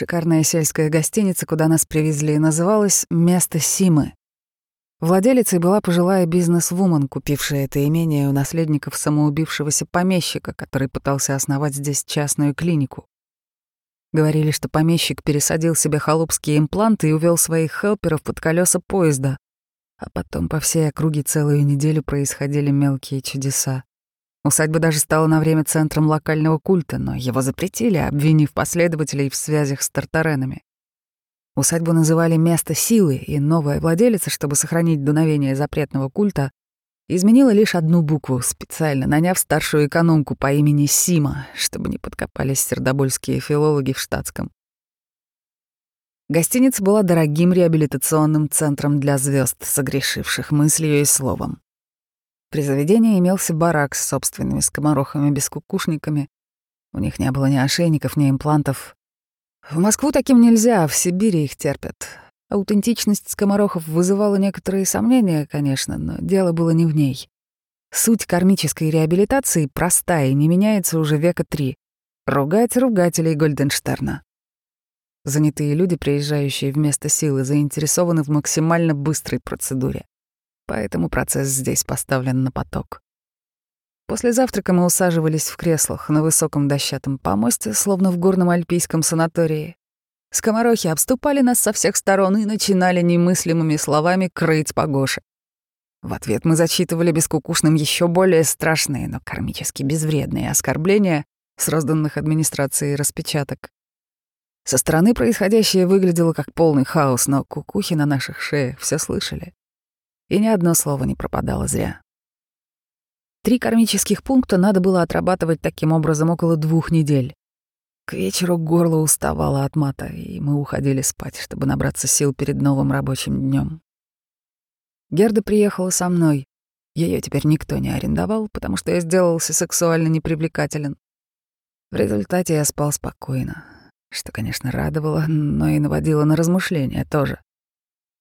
Шикарная сельская гостиница, куда нас привезли, называлась «Место Симы». Владелицей была пожилая бизнес-вумен, купившая это имение у наследников самоубившегося помещика, который пытался основать здесь частную клинику. Говорили, что помещик пересадил себе холопские импланты и увел своих хелперов под колеса поезда, а потом по всей округе целую неделю происходили мелкие чудеса. Усадьба даже стала на время центром локального культа, но его запретили, обвинив последователей в связях с тартаренами. Усадьбу называли «место силы», и новая владелица, чтобы сохранить дуновение запретного культа, изменила лишь одну букву, специально наняв старшую экономку по имени Сима, чтобы не подкопались сердобольские филологи в штатском. Гостиница была дорогим реабилитационным центром для звезд, согрешивших мыслью и словом. При заведении имелся барак с собственными скоморохами-бескукушниками. У них не было ни ошейников, ни имплантов. В Москву таким нельзя, а в Сибири их терпят. Аутентичность скоморохов вызывала некоторые сомнения, конечно, но дело было не в ней. Суть кармической реабилитации простая и не меняется уже века три. Ругать ругателей Гольденштерна. Занятые люди, приезжающие вместо силы, заинтересованы в максимально быстрой процедуре. Поэтому процесс здесь поставлен на поток. После завтрака мы усаживались в креслах на высоком дощатом помосте, словно в горном альпийском санатории. Скоморохи обступали нас со всех сторон и начинали немыслимыми словами крыть погоши. В ответ мы зачитывали бескукушным еще более страшные, но кармически безвредные оскорбления с розданных администрацией распечаток. Со стороны происходящее выглядело как полный хаос, но кукухи на наших шеях все слышали. И ни одно слово не пропадало зря. Три кармических пункта надо было отрабатывать таким образом около двух недель. К вечеру горло уставало от мата, и мы уходили спать, чтобы набраться сил перед новым рабочим днем. Герда приехала со мной. Ее теперь никто не арендовал, потому что я сделался сексуально непривлекателен. В результате я спал спокойно, что, конечно, радовало, но и наводило на размышления тоже.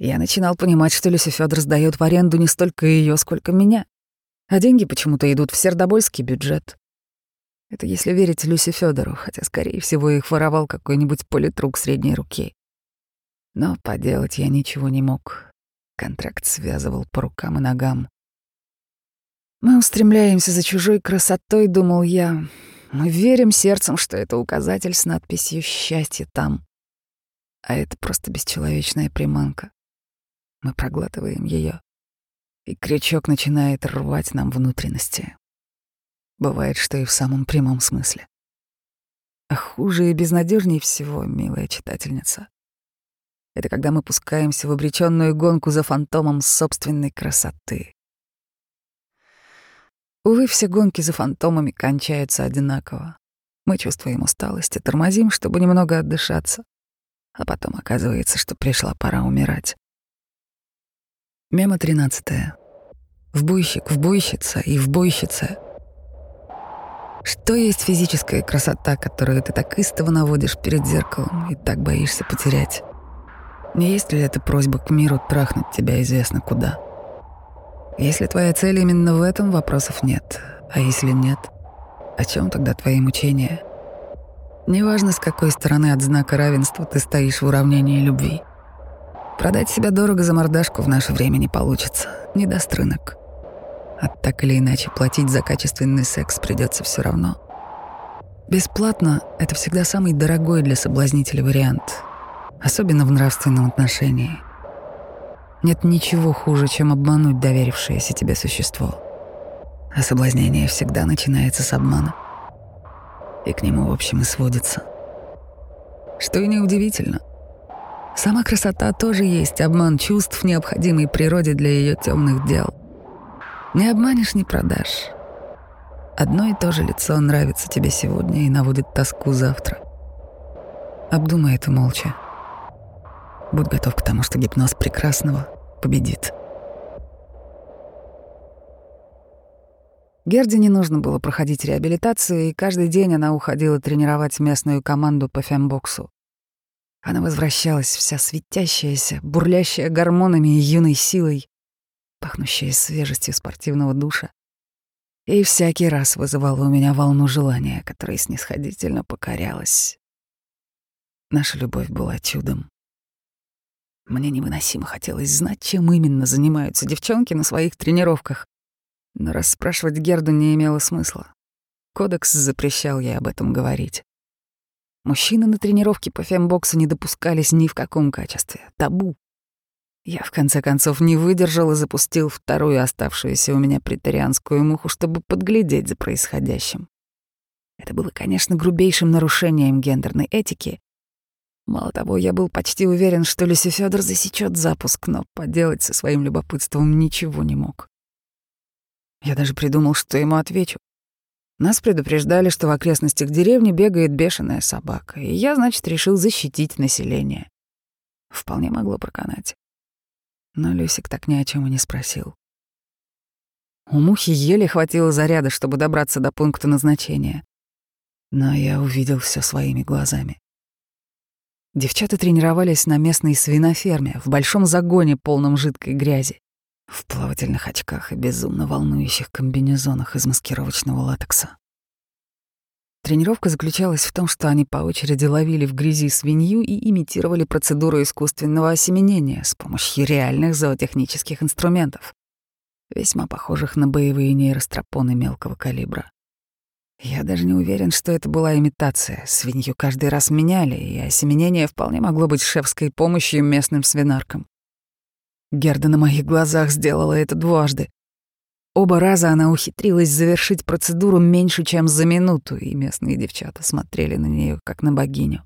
Я начинал понимать, что Люси Федор сдает в аренду не столько ее, сколько меня. А деньги почему-то идут в сердобольский бюджет. Это если верить Люси Федору, хотя, скорее всего, их воровал какой-нибудь политрук средней руки. Но поделать я ничего не мог. Контракт связывал по рукам и ногам. Мы устремляемся за чужой красотой, думал я, мы верим сердцем, что это указатель с надписью «Счастье там». А это просто бесчеловечная приманка. Мы проглатываем ее, и крючок начинает рвать нам внутренности. Бывает, что и в самом прямом смысле. А хуже и безнадежнее всего, милая читательница, это когда мы пускаемся в обреченную гонку за фантомом собственной красоты. Увы, все гонки за фантомами кончаются одинаково. Мы чувствуем усталость и тормозим, чтобы немного отдышаться. А потом оказывается, что пришла пора умирать. Мема 13. В буйщик, в буйщица и в буйщице. Что есть физическая красота, которую ты так истово наводишь перед зеркалом и так боишься потерять? Не есть ли это просьба к миру трахнуть тебя известно куда? — если твоя цель именно в этом, вопросов нет. А если нет, о чем тогда твои мучения? Неважно, с какой стороны от знака равенства ты стоишь в уравнении любви. Продать себя дорого за мордашку в наше время не получится. Не даст рынок. А так или иначе платить за качественный секс придется все равно. Бесплатно — это всегда самый дорогой для соблазнителя вариант, особенно в нравственном отношении — нет ничего хуже, чем обмануть доверившееся тебе существо. А соблазнение всегда начинается с обмана. И к нему, в общем, и сводится. Что и неудивительно. Сама красота тоже есть обман чувств, необходимый природе для ее темных дел. Не обманешь, не продашь. Одно и то же лицо нравится тебе сегодня и наводит тоску завтра. Обдумай это молча. Будь готов к тому, что гипноз прекрасного победит. Герде не нужно было проходить реабилитацию, и каждый день она уходила тренировать местную команду по фембоксу. Она возвращалась вся светящаяся, бурлящая гормонами и юной силой, пахнущая свежестью спортивного душа. И всякий раз вызывала у меня волну желания, которой снисходительно покорялась. Наша любовь была чудом. Мне невыносимо хотелось знать, чем именно занимаются девчонки на своих тренировках. Но расспрашивать Герду не имело смысла. Кодекс запрещал ей об этом говорить. Мужчины на тренировке по фембоксу не допускались ни в каком качестве. Табу. Я, в конце концов, не выдержал и запустил вторую оставшуюся у меня претарианскую муху, чтобы подглядеть за происходящим. Это было, конечно, грубейшим нарушением гендерной этики. Мало того, я был почти уверен, что Люси Федор засечет запуск, но поделать со своим любопытством ничего не мог. Я даже придумал, что ему отвечу. Нас предупреждали, что в окрестностях деревни бегает бешеная собака, и я, значит, решил защитить население. Вполне могло проканать. Но Люсик так ни о чем и не спросил. У мухи еле хватило заряда, чтобы добраться до пункта назначения. Но я увидел все своими глазами. Девчата тренировались на местной свиноферме, в большом загоне, полном жидкой грязи в плавательных очках и безумно волнующих комбинезонах из маскировочного латекса. Тренировка заключалась в том, что они по очереди ловили в грязи свинью и имитировали процедуру искусственного осеменения с помощью реальных зоотехнических инструментов, весьма похожих на боевые нейростропоны мелкого калибра. Я даже не уверен, что это была имитация. Свинью каждый раз меняли, и осеменение вполне могло быть шефской помощью местным свинаркам. Герда на моих глазах сделала это дважды. Оба раза она ухитрилась завершить процедуру меньше, чем за минуту, и местные девчата смотрели на нее как на богиню.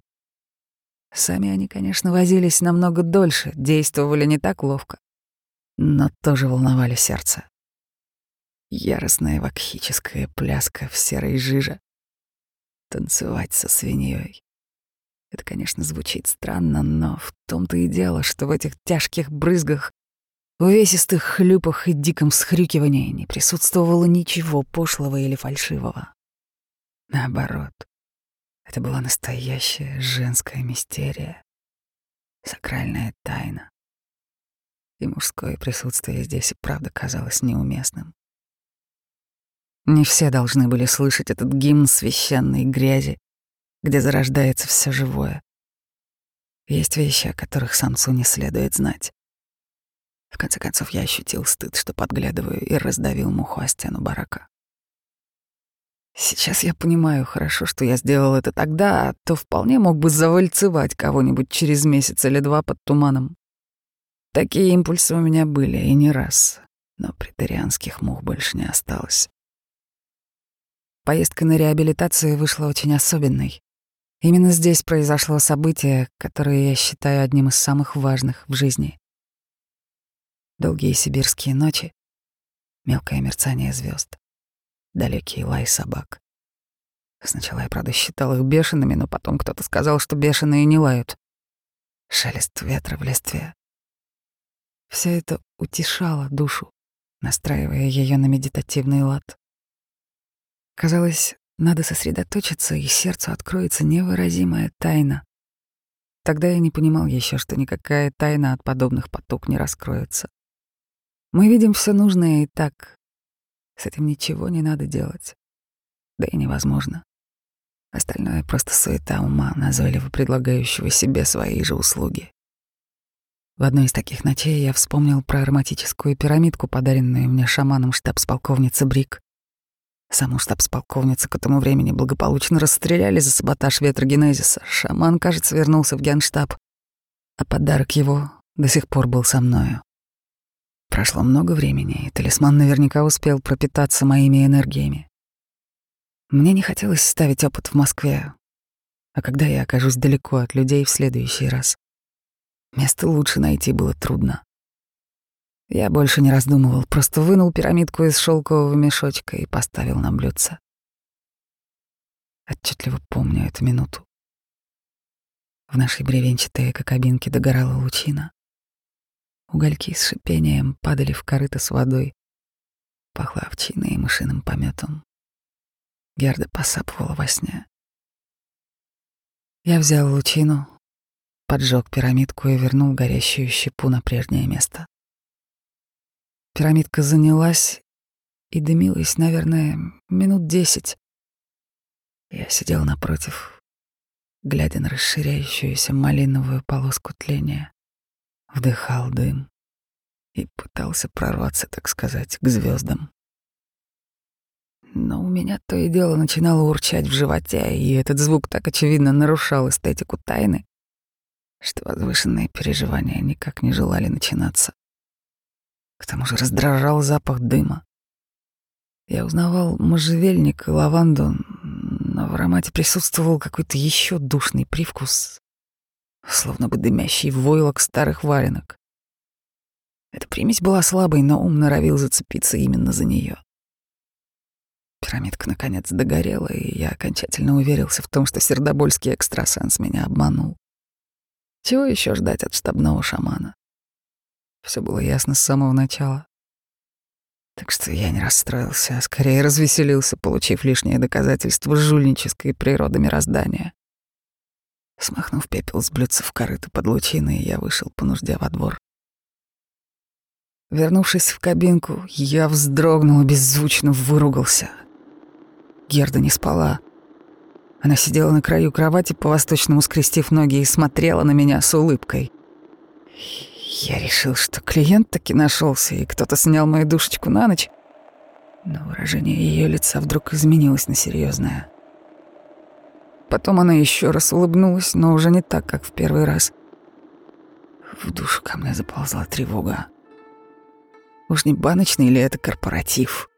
Сами они, конечно, возились намного дольше, действовали не так ловко, но тоже волновали сердце. Яростная вакхическая пляска в серой жиже. Танцевать со свиньей. Это, конечно, звучит странно, но в том-то и дело, что в этих тяжких брызгах, увесистых хлюпах и диком схрюкивании не присутствовало ничего пошлого или фальшивого. Наоборот, это была настоящая женская мистерия, сакральная тайна. И мужское присутствие здесь и правда казалось неуместным. Не все должны были слышать этот гимн священной грязи, где зарождается все живое. Есть вещи, о которых самцу не следует знать. В конце концов, я ощутил стыд, что подглядываю, и раздавил муху о стену барака. Сейчас я понимаю хорошо, что я сделал это тогда, а то вполне мог бы завальцевать кого-нибудь через месяц или два под туманом. Такие импульсы у меня были, и не раз, но претерианских мух больше не осталось. Поездка на реабилитацию вышла очень особенной. Именно здесь произошло событие, которое я считаю одним из самых важных в жизни. Долгие сибирские ночи, мелкое мерцание звезд, далекий лай собак. Сначала я, правда, считал их бешеными, но потом кто-то сказал, что бешеные не лают. Шелест ветра в листве. Все это утешало душу, настраивая ее на медитативный лад. Казалось, надо сосредоточиться, и сердцу откроется невыразимая тайна. Тогда я не понимал еще, что никакая тайна от подобных поток не раскроется. Мы видим все нужное и так. С этим ничего не надо делать. Да и невозможно. Остальное просто суета ума, назойливо предлагающего себе свои же услуги. В одной из таких ночей я вспомнил про ароматическую пирамидку, подаренную мне шаманом штабс-полковницы Брик. Саму штабс-полковницу к этому времени благополучно расстреляли за саботаж ветрогенезиса. Шаман, кажется, вернулся в генштаб. А подарок его до сих пор был со мною. Прошло много времени, и талисман наверняка успел пропитаться моими энергиями. Мне не хотелось ставить опыт в Москве, а когда я окажусь далеко от людей в следующий раз. Место лучше найти было трудно. Я больше не раздумывал, просто вынул пирамидку из шелкового мешочка и поставил на блюдце. Отчетливо помню эту минуту. В нашей бревенчатой кабинке догорала лучина. Угольки с шипением падали в корыто с водой. Пахло овчиной и мышиным пометом. Герда посапывала во сне. Я взял лучину, поджег пирамидку и вернул горящую щепу на прежнее место. Пирамидка занялась и дымилась, наверное, минут десять. Я сидел напротив глядя на расширяющуюся малиновую полоску тления, вдыхал дым и пытался прорваться, так сказать, к звездам. Но у меня то и дело начинало урчать в животе, и этот звук так очевидно нарушал эстетику тайны, что возвышенные переживания никак не желали начинаться. К тому же раздражал запах дыма. Я узнавал можжевельник и лаванду, но в аромате присутствовал какой-то еще душный привкус, словно бы дымящий войлок старых варенок. Эта примесь была слабой, но ум норовил зацепиться именно за нее. Пирамидка наконец догорела, и я окончательно уверился в том, что сердобольский экстрасенс меня обманул. Чего еще ждать от штабного шамана? Все было ясно с самого начала. Так что я не расстроился, а скорее развеселился, получив лишнее доказательство жульнической природы мироздания. Смахнув пепел с блюдца в корыто под лучиной, я вышел по нужде во двор. Вернувшись в кабинку, я вздрогнул и беззвучно выругался — Герда не спала. Она сидела на краю кровати, по-восточному скрестив ноги, и смотрела на меня с улыбкой. Я решил, что клиент таки нашелся, и кто-то снял мою душечку на ночь. Но выражение ее лица вдруг изменилось на серьезное. Потом она еще раз улыбнулась, но уже не так, как в первый раз. В душу ко мне заползла тревога. Уж не баночный ли это корпоратив?